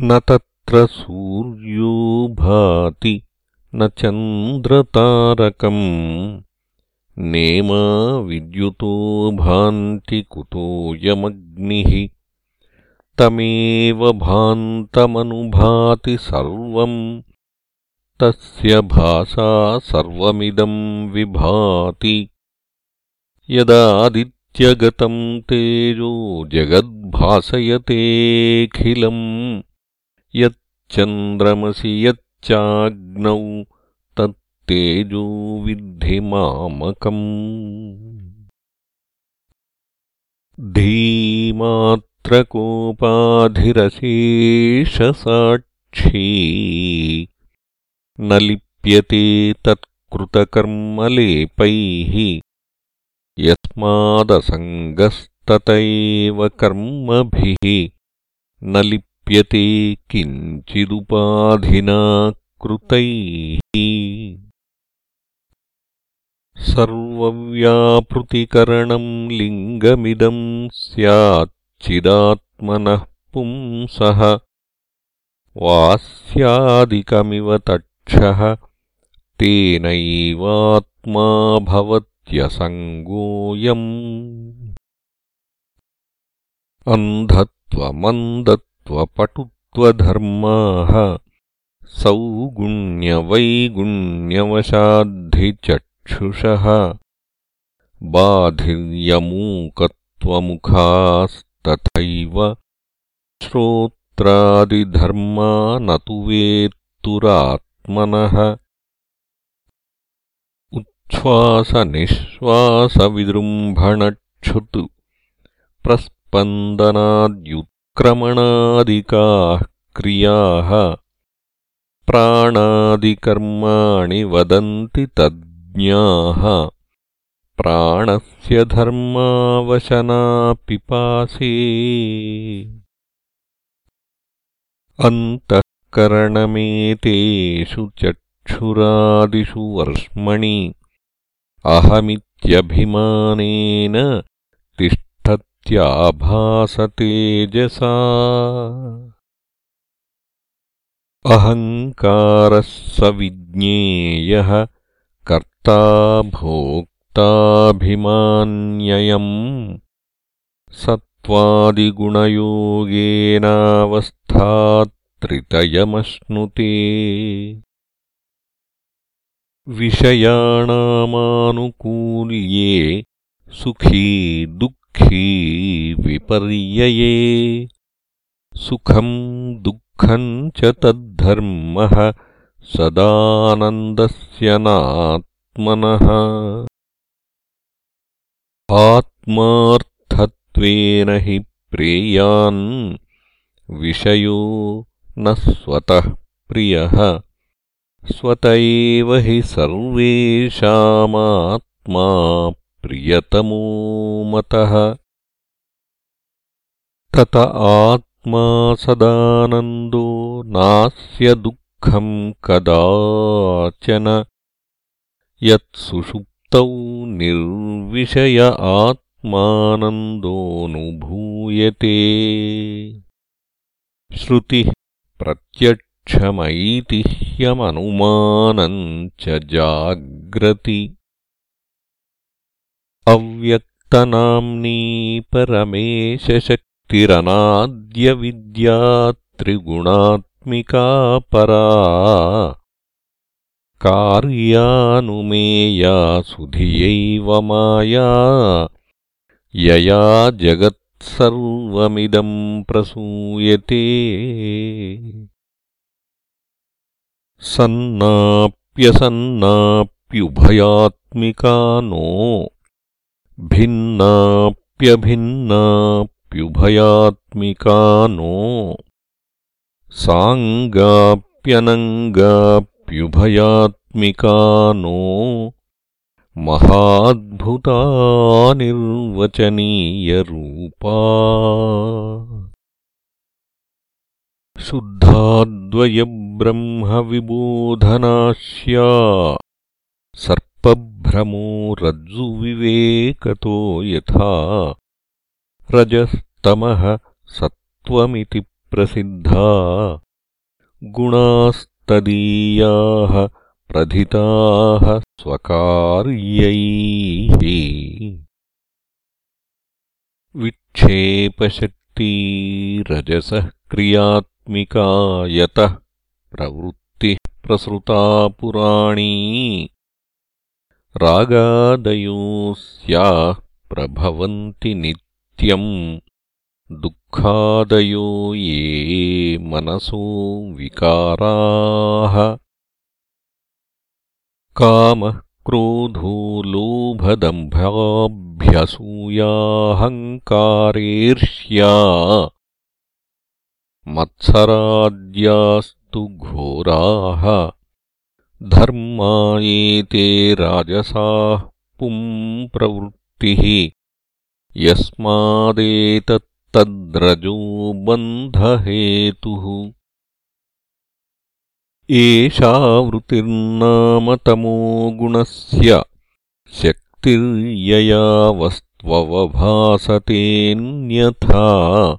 न तत्र सूर्यो भाति न चन्द्रतारकम्। नेमा विद्युतो भान्ति कुतोऽयमग्निः तमेव भान्तमनुभाति सर्वम्। तस्य भासा सर्वमिदम् विभाति। यदादित्यगतम् तेजो जगद्भासयतेऽखिलम् यच्चन्द्रमसि यच्चाग्नौ तत्तेजो विद्धि मामकम्। धीमात्रकोपाधिरशेषसाक्षी न लिप्यते तत्कृतकर्मलेपैः। यस्मादसङ्गस्तत एव कर्मभिः न लिप्यते किञ्चिदुपाधिना कृतैः सर्वव्यापृतिकरणम् लिङ्गमिदम् स्याच्चिदात्मनः पुंसः। वास्यादिकमिव तक्षः तेनैवात्मा भवत् ोऽयम् अन्धत्वमन्दत्वपटुत्वधर्माः सौगुण्यवैगुण्यवशाद्धिचक्षुषः बाधिर्यमूकत्वमुखास्तथैव श्रोत्रादिधर्मा न तु वेत्तुरात्मनः श्वासनिःश्वासविजृम्भणक्षुत् प्रस्पन्दनाद्युत्क्रमणादिकाः क्रियाः प्राणादिकर्माणि वदन्ति तज्ज्ञाः। प्राणस्य धर्मावशनापिपासे। अन्तःकरणमेतेषु चक्षुरादिषु वर्ष्मणि। अहमित्यभिमानेन तिष्ठत्याभासतेजसा अहङ्कारः स विज्ञेयः कर्ता भोक्ताभिमान्ययम्। सत्त्वादिगुणयोगेनावस्थात्रितयमश्नुते। विषयाणामानुकूल्ये सुखी दुःखी विपर्यये सुखम् दुःखम् च तद्धर्मः सदानन्दस्य नात्मनः। आत्मार्थत्वेन हि प्रेयान् विषयो न स्वतः प्रियः। स्वत एव हि सर्वेषामात्मा प्रियतमो मतः। तत आत्मा सदानन्दो नास्य दुःखम् कदाचन। यत्सुषुप्तौ निर्विषय आत्मानन्दोऽनुभूयते। श्रुतिः प्रत्यक्ष क्षमैतिह्यमनुमानम् च जाग्रति अव्यक्तनाम्नी परमेशशक्तिरनाद्यविद्या त्रिगुणात्मिका परा। कार्यानुमेया सुधियैव माया। यया जगत्सर्वमिदम् प्रसूयते। सन्नाप्यसन्नाप्युभयात्मिका नो भिन्नाप्यभिन्नाप्युभयात्मिका नो साङ्गाप्यनङ्गाप्युभयात्मिका नो महाद्भुतानिर्वचनीयरूपा शुद्धाद्वयब्रह्मविबोधनास्या सर्पभ्रमो रज्जुविवेकतो यथा। रजस्तमः सत्त्वमिति प्रसिद्धा। गुणास्तदीयाः प्रथिताः स्वकार्यैः। विक्षेपशक्तिरजसः क्रियात्मिका यतः प्रवृत्तिः प्रसृता पुराणी रागादयो स्याः प्रभवन्ति नित्यम् दुःखादयो ये मनसो विकाराः। कामः क्रोधो लोभदम्भाभ्यसूयाहङ्कारेर्ष्या मत्सराद्यास्तु घोराः धर्मा एते राजसाः पुंप्रवृत्तिः यस्मादेतत् तद्रजो बन्धहेतुः। एषा वृत्तिर्नामतमो गुणस्य शक्तिर्यया वस्त्ववभासतेऽन्यथा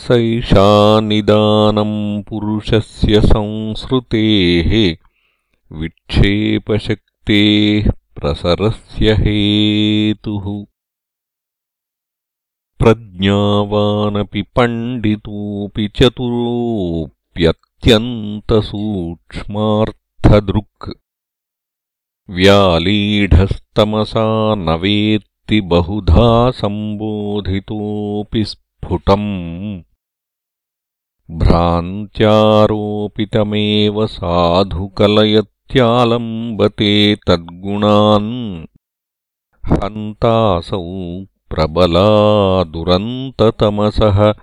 सैषा निदानम् पुरुषस्य संसृतेः विक्षेपशक्तेः प्रसरस्य हेतुः। प्रज्ञावानपि पण्डितोऽपि चतुरोऽप्यत्यन्तसूक्ष्मार्थदृक्। व्यालीढस्तमसा न वेत्ति बहुधा सम्बोधितोऽपि स्फुटम् भ्रान्त्यारोपितमेव साधु कलयत्यालम्बते तद्गुणान्। हन्तासौ प्रबला दुरन्ततमसः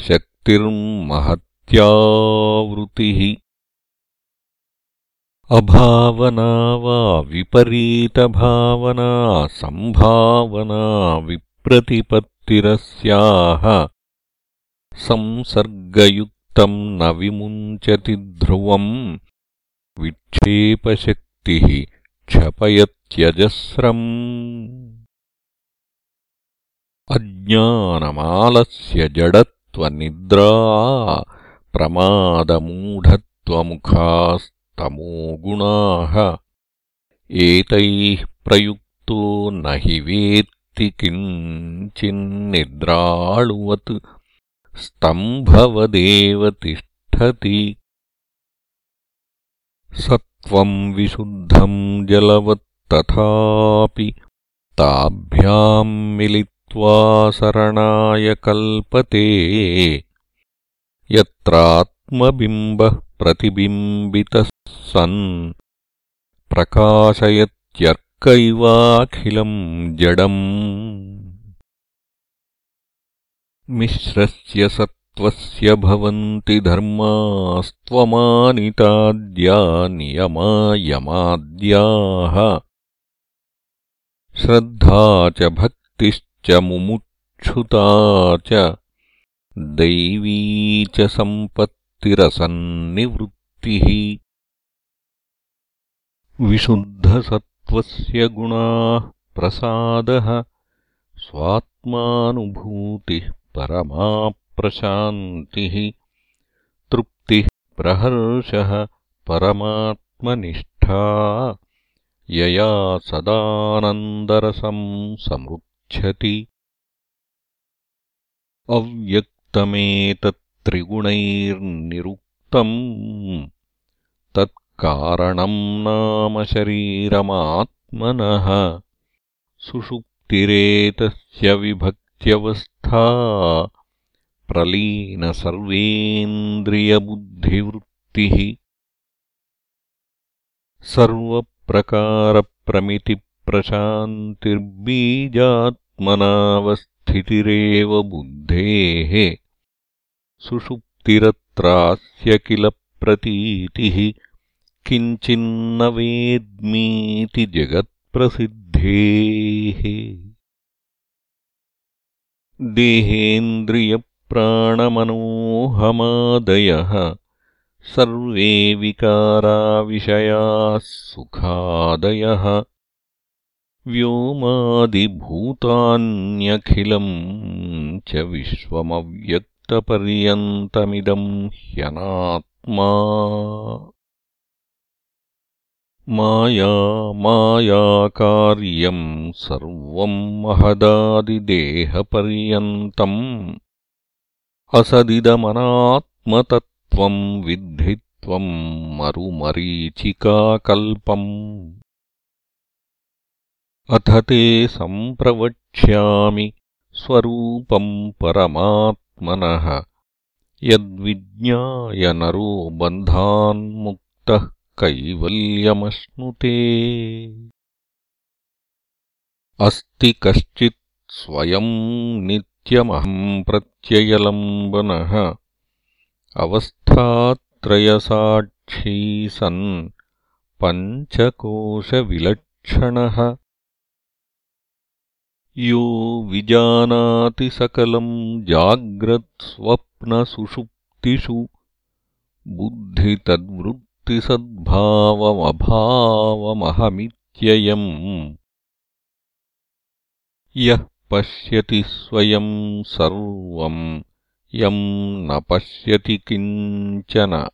शक्तिर्महत्यावृतिः। अभावना वा विपरीतभावना सम्भावना विप्रतिपत्तिरस्याः संसर्गयुक्तम् न विमुञ्चति ध्रुवम् विक्षेपशक्तिः क्षपयत्यजस्रम्। अज्ञानमालस्य जडत्वनिद्रा प्रमादमूढत्वमुखास्तमोगुणाः एतैः प्रयुक्तो न हि वेत्ति किञ्चिन्निद्राळुवत् स्तम्भवदेव तिष्ठति। सत्त्वम् विशुद्धम् जलवत्तथापि ताभ्याम् मिलित् शरणाय कल्पते। यत्रात्मबिम्बः प्रतिबिम्बितः सन्। प्रकाशयत्यर्कैवाखिलम् जडम् मिश्रस्य सत्त्वस्य भवन्ति धर्मास्त्वमानिताद्या नियमायमाद्याः। श्रद्धा च भक्तिश्च मुमुक्षुता च दैवी च सम्पत्तिरसन्निवृत्तिः। विशुद्धसत्त्वस्य गुणाः प्रसादः स्वात्मानुभूतिः परमाप्रशान्तिः तृप्तिः प्रहर्षः परमात्मनिष्ठा। यया सदानन्दरसम् समृत् अव्यक्तमेतत्त्रिगुणैर्निरुक्तम्। तत्कारणम् नाम शरीरमात्मनः। सुषुप्तिरेतस्य विभक्त्यवस्था प्रलीनसर्वेन्द्रियबुद्धिवृत्तिः सर्वप्रकारप्रमिति प्रशान्तिर्बीजात्मनावस्थितिरेव बुद्धेः सुषुप्तिरत्रास्य किल प्रतीतिः किञ्चिन्न वेद्मीति जगत्प्रसिद्धेः देहेन्द्रियप्राणमनोहमादयः सर्वे विकाराविषयाः सुखादयः व्योमादिभूतान्यखिलम् च विश्वमव्यक्तम् नित्यपर्यन्तमिदम् ह्यनात्मा माया मायाकार्यम् सर्वम् महदादिदेहपर्यन्तम्। असदिदमनात्मतत्त्वम् विद्धि त्वम् मरुमरीचिकाकल्पम्। अथ ते सम्प्रवक्ष्यामि स्वरूपम् परमात्मनः। यद्विज्ञाय नरो बन्धान्मुक्तः कैवल्यमश्नुते। अस्ति कश्चित् स्वयम् नित्यमहम् प्रत्ययलम्बनः। अवस्थात्रयसाक्षी सन् पञ्चकोशविलक्षणः। यो विजानाति सकलम् जाग्रत्स्वप्नसुषुप्तिषु बुद्धितद्वृत्तिसद्भावमभावमहमित्ययम् यः पश्यति स्वयम् सर्वम् यम् न पश्यति किञ्चन।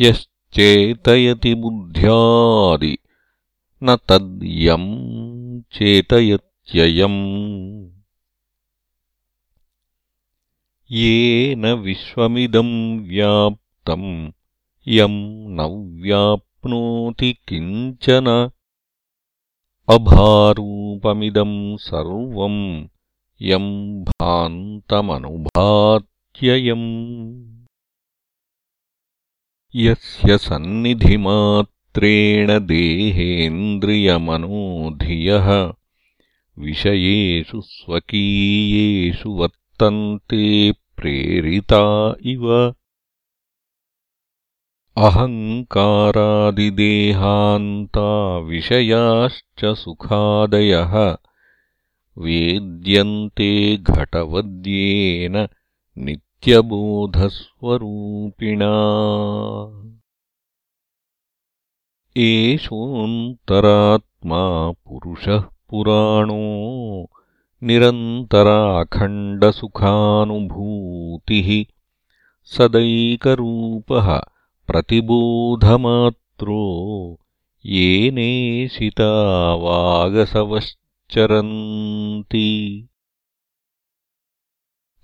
यश्चेतयति बुद्ध्यादि न तद्यम् चेतयत्ययम्। येन विश्वमिदम् व्याप्तम् यम् न व्याप्नोति किञ्चन। अभारूपमिदम् सर्वम् यम् भान्तमनुभात्ययम्। यस्य सन्निधिमात्रेण देहेन्द्रियमनोधियः विषयेषु स्वकीयेषु वर्तन्ते प्रेरिता इव अहङ्कारादिदेहान्ता विषयाश्च सुखादयः। वेद्यन्ते घटवद्येन नित्यबोधस्वरूपिणा। एषोऽन्तरात्मा पुरुषः पुराणो निरन्तराखण्डसुखानुभूतिः सदैकरूपः प्रतिबोधमात्रो येनेशितावागसवश्च चरन्ति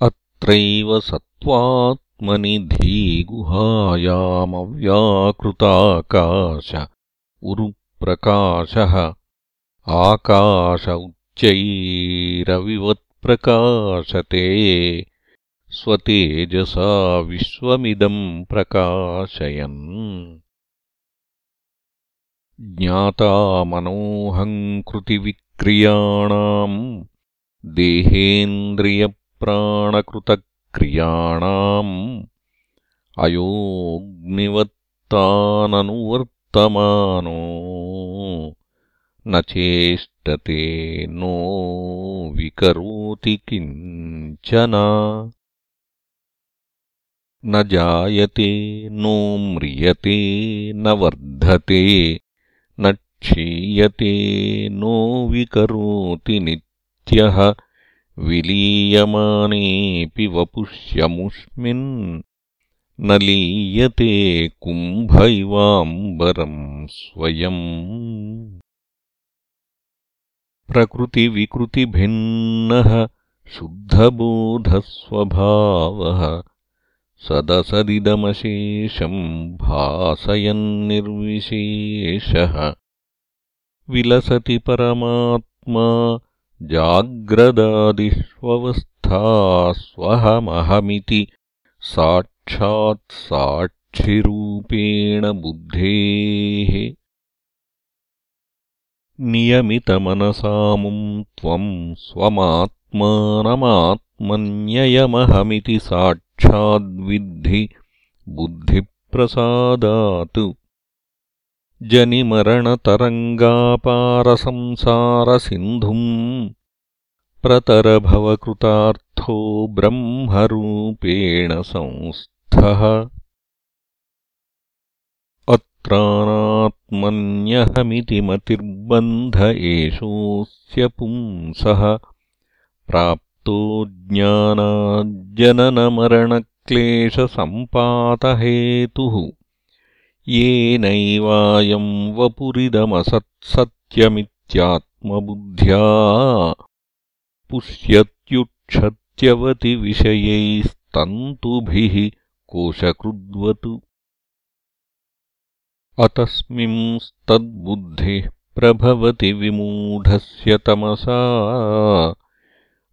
अत्रैव सत्त्वात्मनि धीगुहायामव्याकृताकाश उरुप्रकाशः आकाश उच्चैरविवत्प्रकाशते स्वतेजसा विश्वमिदम् प्रकाशयन्। ज्ञाता मनोऽहङ्कृतिविक् क्रियाणाम् देहेन्द्रियप्राणकृतक्रियाणाम् अयोऽग्निवत्ताननुवर्तमानो न चेष्टते नो विकरोति किञ्चन न जायते नो म्रियते न वर्धते न क्षीयते नो विकरोति नित्यः विलीयमानेऽपि वपुष्यमुष्मिन् न लीयते कुम्भ इवाम्बरम् स्वयम्। प्रकृतिविकृतिभिन्नः शुद्धबोधस्वभावः सदसदिदमशेषम् भासयन्निर्विशेषः। विलसति परमात्मा जाग्रदादिष्वस्थास्वहमहमिति साक्षात् साक्षिरूपेण बुद्धेः। नियमितमनसामुम् त्वम् स्वमात्मानमात्मन्ययमहमिति साक्षाद्विद्धि बुद्धिप्रसादात्। जनिमरणतरङ्गापारसंसारसिन्धुम् प्रतरभवकृतार्थो ब्रह्मरूपेण संस्थः। अत्रानात्मन्यहमिति मतिर्बन्ध एषोऽस्य पुंसः प्राप्तः प्रवृत्तो ज्ञानाज्जननमरणक्लेशसम्पातहेतुः। येनैवायम् वपुरिदमसत्सत्यमित्यात्मबुद्ध्या। पुष्यत्युक्षत्यवतिविषयैस्तन्तुभिः कोशकृद्वत्। अतस्मिंस्तद्बुद्धिः प्रभवति विमूढस्य तमसा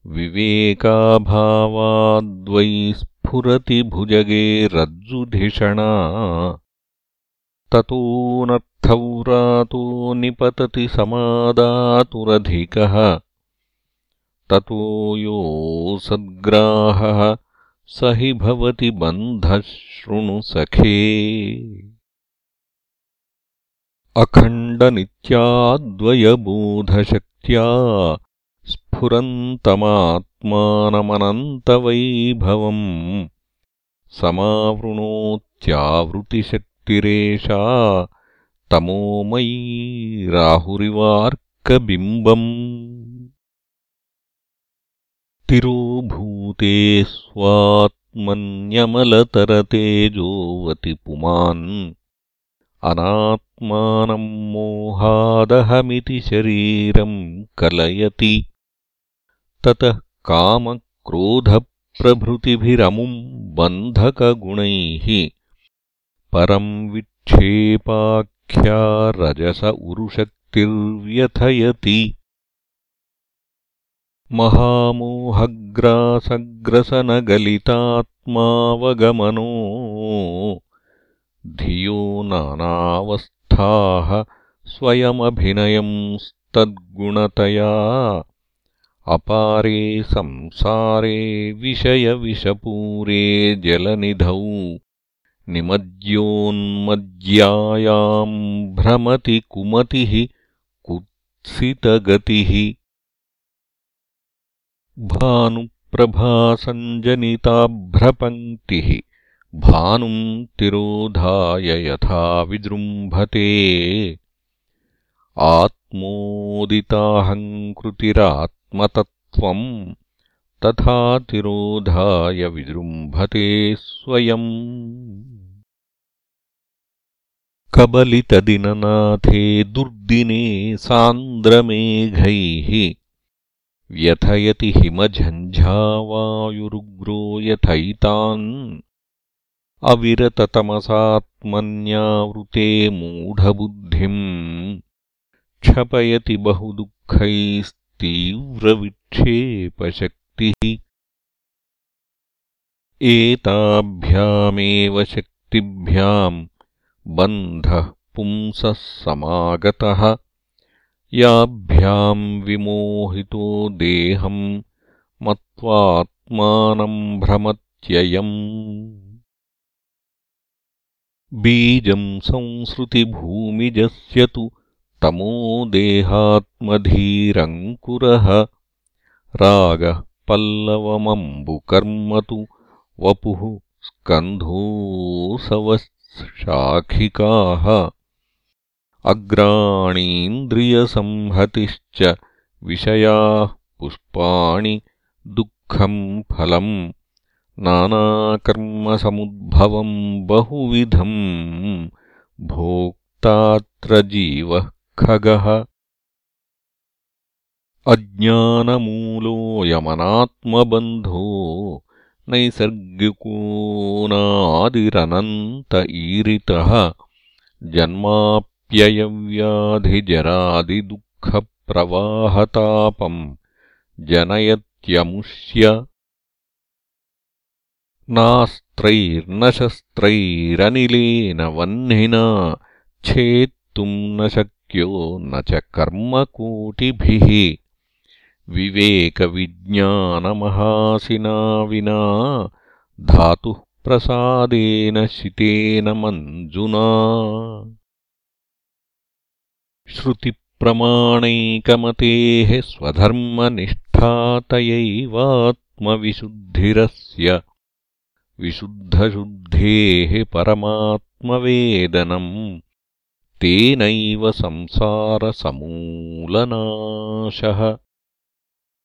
विवेकाभावाद्वै स्फुरति भुजगे रज्जुधिषणा ततोऽनर्थव्रातो निपतति समादातुरधिकः। ततो सद्ग्राहः स हि भवति बन्धः शृणु सखे। अखण्डनित्याद्वयबोधशक्त्या स्फुरन्तमात्मानमनन्तवैभवम् समावृणोत्यावृतिशक्तिरेषा तमोमयी राहुरिवार्कबिम्बम्। तिरोभूते स्वात्मन्यमलतरतेजोवति पुमान्। अनात्मानम् मोहादहमिति शरीरम् कलयति ततः कामक्रोधप्रभृतिभिरमुम् बन्धकगुणैः परम् विक्षेपाख्या रजस उरुशक्तिर्व्यथयति। महामोहग्रासग्रसनगलितात्मावगमनो। धियो नानावस्थाः स्वयमभिनयंस्तद्गुणतया अपारे संसारे विषयविषपूरे जलनिधौ निमज्योन्मज्यायाम् भ्रमति कुमतिः कुत्सितगतिः। भानुप्रभासञ्जनिताभ्रपङ्क्तिः भानुम् तिरोधाय यथा विजृम्भते। आत्मोदिताहङ्कृतिरात्मतत्त्वम् तथा तिरोधाय विजृम्भते स्वयम्। कबलितदिननाथे दुर्दिने सान्द्रमेघैः व्यथयति हिमझञ्झावायुरुग्रो यथैतान्। अविरततमसात्मन्यावृते मूढबुद्धिम्। क्षपयति बहुदुःखैस्तीव्रविक्षेपशक्तिः एताभ्यामेव शक्तिभ्याम् बन्धः पुंसः समागतः। याभ्याम् विमोहितो देहम् मत्वात्मानम् भ्रमत्ययम्। बीजम् संसृतिभूमिजस्य तु तमो देहात्मधीरङ्कुरः रागः पल्लवमम्बुकर्म तु वपुः स्कन्धोऽसवशाखिकाः अग्राणीन्द्रियसंहतिश्च विषयाः पुष्पाणि दुःखम् फलम् नानाकर्मसमुद्भवम् बहुविधम् भोक्तात्र जीवः खगः। अज्ञानमूलोऽयमनात्मबन्धो नैसर्गिकोनादिरनन्त ईरितः। जन्माप्ययव्याधिजरादिदुःखप्रवाहतापम् जनयत्यमुष्य। नास्त्रैर्न शस्त्रैरनिलेन वह्निना छेत्तुम् न शक्यो न च कर्मकोटिभिः। विवेकविज्ञानमहासिना विना धातुः प्रसादेन शितेन मञ्जुना। श्रुतिप्रमाणैकमतेः स्वधर्मनिष्ठातयैवात्मविशुद्धिरस्य विशुद्धशुद्धेः परमात्मवेदनम् तेनैव संसारसमूलनाशः